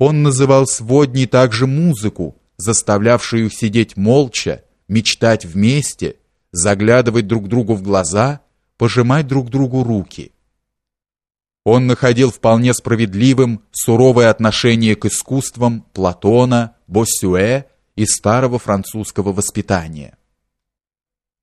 Он называл сводней также музыку, заставлявшую сидеть молча, мечтать вместе, заглядывать друг другу в глаза, пожимать друг другу руки. Он находил вполне справедливым суровое отношение к искусствам Платона, Боссюэ и старого французского воспитания.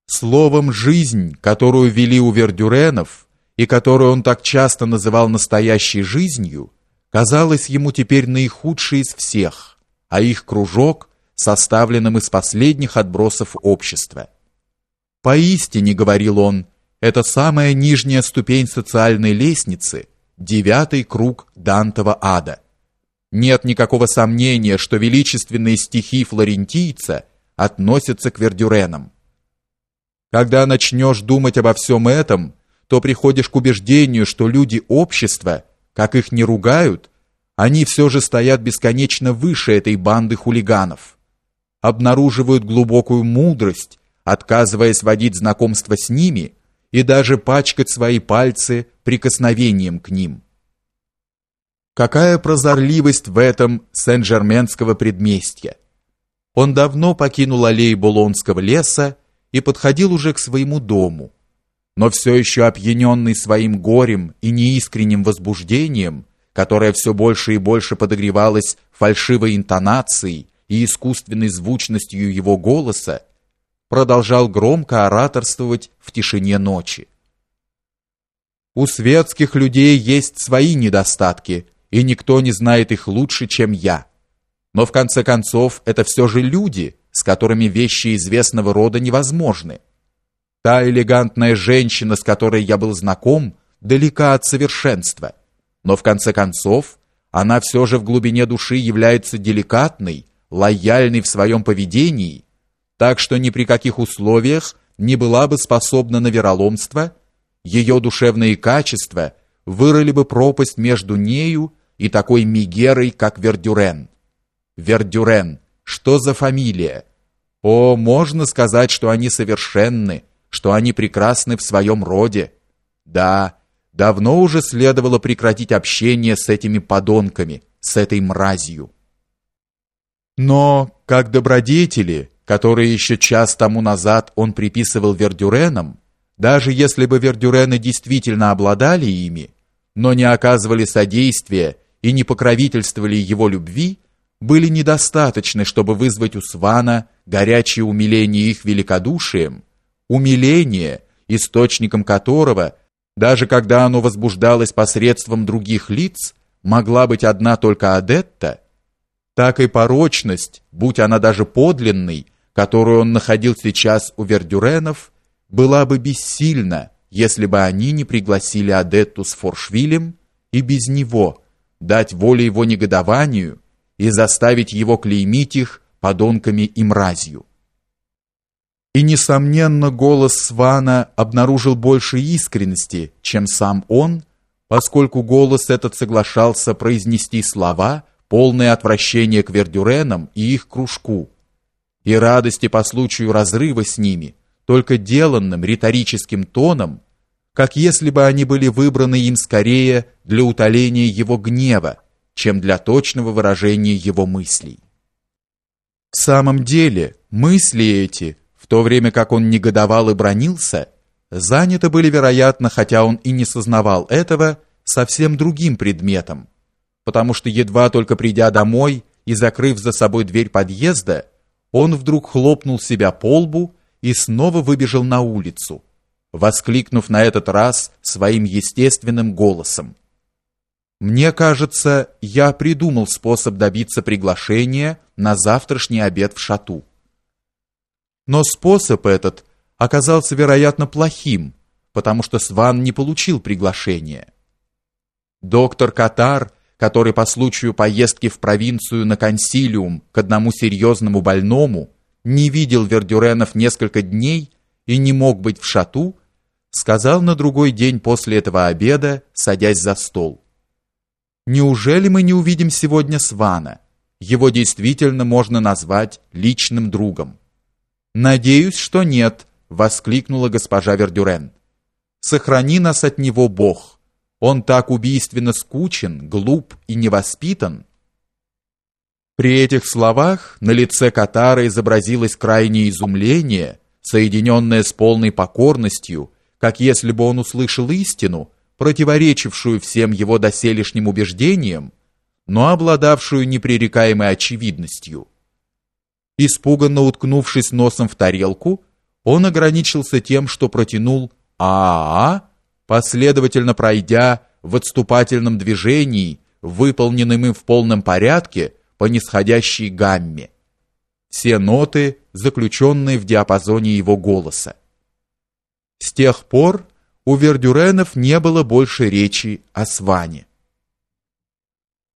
Словом «жизнь», которую вели у Вердюренов и которую он так часто называл настоящей жизнью, казалась ему теперь наихудшей из всех, а их кружок составленным из последних отбросов общества. Поистине, говорил он, это самая нижняя ступень социальной лестницы, девятый круг Дантова ада. Нет никакого сомнения, что величественные стихи флорентийца относятся к Вердюренам. Когда начнешь думать обо всем этом, то приходишь к убеждению, что люди общества, как их не ругают, они все же стоят бесконечно выше этой банды хулиганов. Обнаруживают глубокую мудрость, отказываясь водить знакомство с ними и даже пачкать свои пальцы прикосновением к ним. Какая прозорливость в этом Сен-Жерменского предместья! Он давно покинул аллеи Булонского леса и подходил уже к своему дому, но все еще опьяненный своим горем и неискренним возбуждением, которое все больше и больше подогревалось фальшивой интонацией и искусственной звучностью его голоса, продолжал громко ораторствовать в тишине ночи. У светских людей есть свои недостатки, и никто не знает их лучше, чем я. Но в конце концов это все же люди, с которыми вещи известного рода невозможны. Та элегантная женщина, с которой я был знаком, далека от совершенства, но в конце концов она все же в глубине души является деликатной, лояльной в своем поведении, так что ни при каких условиях не была бы способна на вероломство, ее душевные качества вырыли бы пропасть между нею и такой мигерой, как Вердюрен. Вердюрен, что за фамилия? О, можно сказать, что они совершенны, что они прекрасны в своем роде. Да, давно уже следовало прекратить общение с этими подонками, с этой мразью. Но, как добродетели, которые еще час тому назад он приписывал Вердюренам, даже если бы Вердюрены действительно обладали ими, но не оказывали содействия и не покровительствовали его любви, были недостаточны, чтобы вызвать у Свана горячее умиление их великодушием, умиление, источником которого, даже когда оно возбуждалось посредством других лиц, могла быть одна только Адетта, так и порочность, будь она даже подлинной, которую он находил сейчас у Вердюренов, была бы бессильна, если бы они не пригласили Адетту с Форшвилем и без него дать волю его негодованию и заставить его клеймить их подонками и мразью. И, несомненно, голос Свана обнаружил больше искренности, чем сам он, поскольку голос этот соглашался произнести слова, полные отвращения к Вердюренам и их кружку, и радости по случаю разрыва с ними, только деланным риторическим тоном, как если бы они были выбраны им скорее для утоления его гнева, чем для точного выражения его мыслей. В самом деле, мысли эти, то время как он негодовал и бронился, заняты были, вероятно, хотя он и не сознавал этого, совсем другим предметом, потому что едва только придя домой и закрыв за собой дверь подъезда, он вдруг хлопнул себя по лбу и снова выбежал на улицу, воскликнув на этот раз своим естественным голосом: мне кажется, я придумал способ добиться приглашения на завтрашний обед в шату. Но способ этот оказался, вероятно, плохим, потому что Сван не получил приглашения. Доктор Катар, который по случаю поездки в провинцию на консилиум к одному серьезному больному не видел Вердюренов несколько дней и не мог быть в шату, сказал на другой день после этого обеда, садясь за стол: Неужели мы не увидим сегодня Свана? Его действительно можно назвать личным другом. Надеюсь, что нет, воскликнула госпожа Вердюрен. Сохрани нас от него Бог. Он так убийственно скучен, глуп и невоспитан. При этих словах на лице Катара изобразилось крайнее изумление, соединенное с полной покорностью, как если бы он услышал истину, противоречившую всем его доселешним убеждениям, но обладавшую непререкаемой очевидностью. Испуганно уткнувшись носом в тарелку, он ограничился тем, что протянул «а-а-а», последовательно пройдя в отступательном движении, выполненным им в полном порядке, по нисходящей гамме. Все ноты, заключенные в диапазоне его голоса. С тех пор у Вердюренов не было больше речи о Сване.